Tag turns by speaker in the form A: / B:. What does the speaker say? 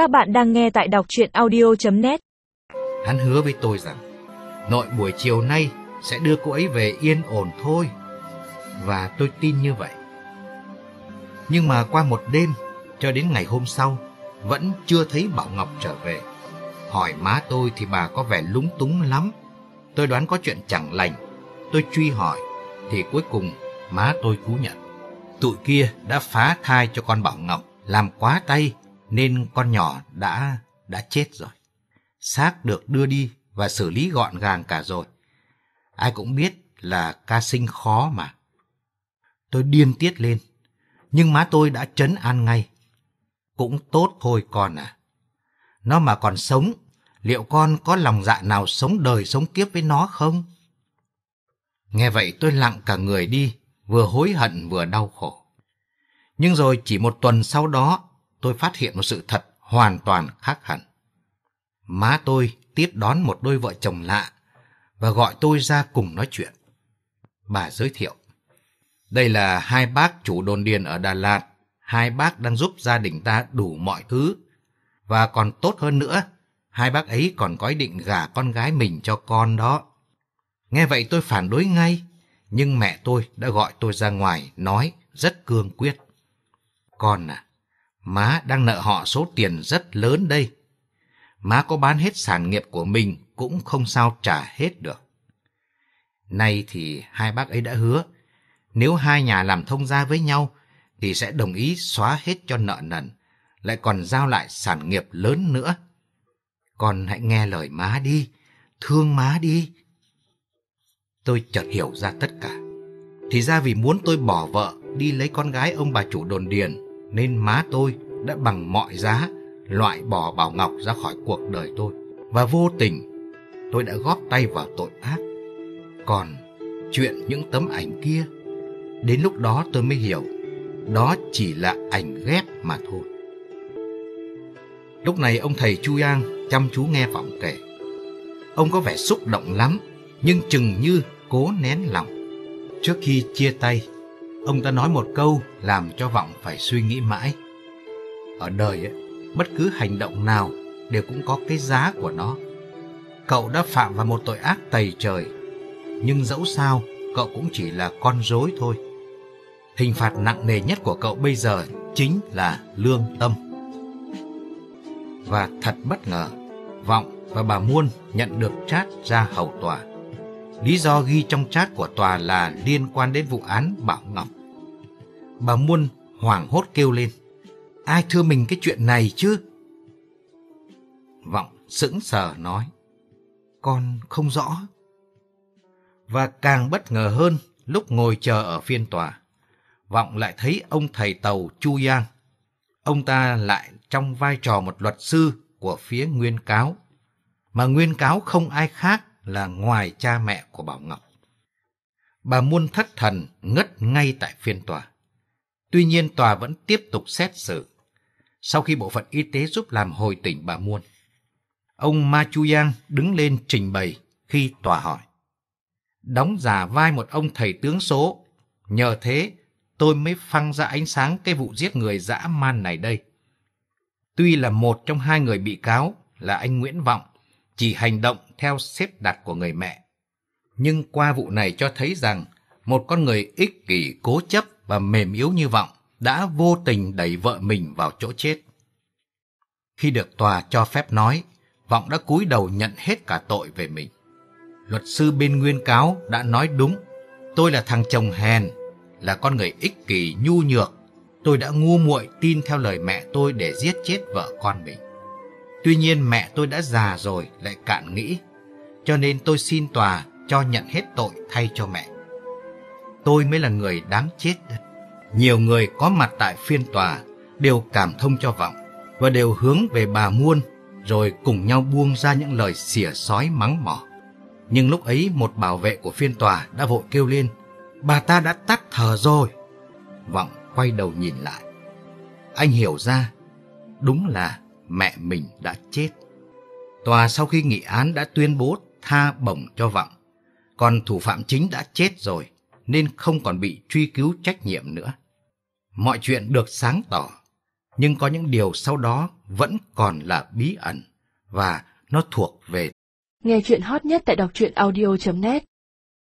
A: Các bạn đang nghe tại đọc chuyện audio.net
B: Hắn hứa với tôi rằng nội buổi chiều nay sẽ đưa cô ấy về yên ổn thôi. Và tôi tin như vậy. Nhưng mà qua một đêm, cho đến ngày hôm sau, vẫn chưa thấy Bảo Ngọc trở về. Hỏi má tôi thì bà có vẻ lúng túng lắm. Tôi đoán có chuyện chẳng lành. Tôi truy hỏi, thì cuối cùng má tôi thú nhận. Tụi kia đã phá thai cho con Bảo Ngọc, làm quá tay nên con nhỏ đã đã chết rồi. Xác được đưa đi và xử lý gọn gàng cả rồi. Ai cũng biết là ca sinh khó mà. Tôi điên tiết lên, nhưng má tôi đã chấn an ngay. Cũng tốt thôi con à. Nó mà còn sống, liệu con có lòng dạ nào sống đời sống kiếp với nó không? Nghe vậy tôi lặng cả người đi, vừa hối hận vừa đau khổ. Nhưng rồi chỉ một tuần sau đó, tôi phát hiện một sự thật hoàn toàn khác hẳn. Má tôi tiếp đón một đôi vợ chồng lạ và gọi tôi ra cùng nói chuyện. Bà giới thiệu. Đây là hai bác chủ đồn điền ở Đà Lạt. Hai bác đang giúp gia đình ta đủ mọi thứ. Và còn tốt hơn nữa, hai bác ấy còn có ý định gả con gái mình cho con đó. Nghe vậy tôi phản đối ngay, nhưng mẹ tôi đã gọi tôi ra ngoài nói rất cương quyết. Con à, má đang nợ họ số tiền rất lớn đây. Má có bán hết sản nghiệp của mình cũng không sao trả hết được. Nay thì hai bác ấy đã hứa, nếu hai nhà làm thông gia với nhau thì sẽ đồng ý xóa hết cho nợ nần, lại còn giao lại sản nghiệp lớn nữa. Con hãy nghe lời má đi, thương má đi. Tôi chợt hiểu ra tất cả. Thì ra vì muốn tôi bỏ vợ đi lấy con gái ông bà chủ đồn điền, nên má tôi đã bằng mọi giá loại bỏ Bảo Ngọc ra khỏi cuộc đời tôi. Và vô tình, tôi đã góp tay vào tội ác. Còn chuyện những tấm ảnh kia, đến lúc đó tôi mới hiểu, đó chỉ là ảnh ghép mà thôi. Lúc này ông thầy Chu Yang chăm chú nghe Vọng kể. Ông có vẻ xúc động lắm, nhưng chừng như cố nén lòng. Trước khi chia tay, ông ta nói một câu làm cho Vọng phải suy nghĩ mãi. Ở đời, ấy, bất cứ hành động nào đều cũng có cái giá của nó. Cậu đã phạm vào một tội ác tày trời, nhưng dẫu sao cậu cũng chỉ là con rối thôi. Hình phạt nặng nề nhất của cậu bây giờ chính là lương tâm. Và thật bất ngờ, Vọng và bà Muôn nhận được chát ra hầu tòa. Lý do ghi trong chat của tòa là liên quan đến vụ án Bảo Ngọc. Bà Muôn hoảng hốt kêu lên. Ai thưa mình cái chuyện này chứ? Vọng sững sờ nói. Con không rõ. Và càng bất ngờ hơn, lúc ngồi chờ ở phiên tòa. Vọng lại thấy ông thầy tàu Chu Yang. Ông ta lại trong vai trò một luật sư của phía nguyên cáo. Mà nguyên cáo không ai khác là ngoài cha mẹ của Bảo Ngọc. Bà Muôn thất thần ngất ngay tại phiên tòa. Tuy nhiên tòa vẫn tiếp tục xét xử. Sau khi bộ phận y tế giúp làm hồi tỉnh bà Muôn, ông Ma Chu Yang đứng lên trình bày khi tòa hỏi. Đóng giả vai một ông thầy tướng số, nhờ thế tôi mới phăng ra ánh sáng cái vụ giết người dã man này đây. Tuy là một trong hai người bị cáo là anh Nguyễn Vọng, chỉ hành động theo xếp đặt của người mẹ. Nhưng qua vụ này cho thấy rằng một con người ích kỷ cố chấp và mềm yếu như Vọng đã vô tình đẩy vợ mình vào chỗ chết. Khi được tòa cho phép nói, Vọng đã cúi đầu nhận hết cả tội về mình. Luật sư bên nguyên cáo đã nói đúng, tôi là thằng chồng hèn, là con người ích kỷ nhu nhược. Tôi đã ngu muội tin theo lời mẹ tôi để giết chết vợ con mình. Tuy nhiên mẹ tôi đã già rồi lại cạn nghĩ, cho nên tôi xin tòa cho nhận hết tội thay cho mẹ. Tôi mới là người đáng chết. Nhiều người có mặt tại phiên tòa đều cảm thông cho Vọng và đều hướng về bà Muôn rồi cùng nhau buông ra những lời xỉa sói mắng mỏ. Nhưng lúc ấy một bảo vệ của phiên tòa đã vội kêu lên Bà ta đã tắt thở rồi. Vọng quay đầu nhìn lại. Anh hiểu ra, đúng là mẹ mình đã chết. Tòa sau khi nghị án đã tuyên bố tha bổng cho Vọng. Còn thủ phạm chính đã chết rồi, nên không còn bị truy cứu trách nhiệm nữa. Mọi chuyện được sáng tỏ, nhưng có những điều sau đó vẫn còn là bí ẩn và nó thuộc về
C: Nghe chuyện hot nhất tại đọc truyện audio.net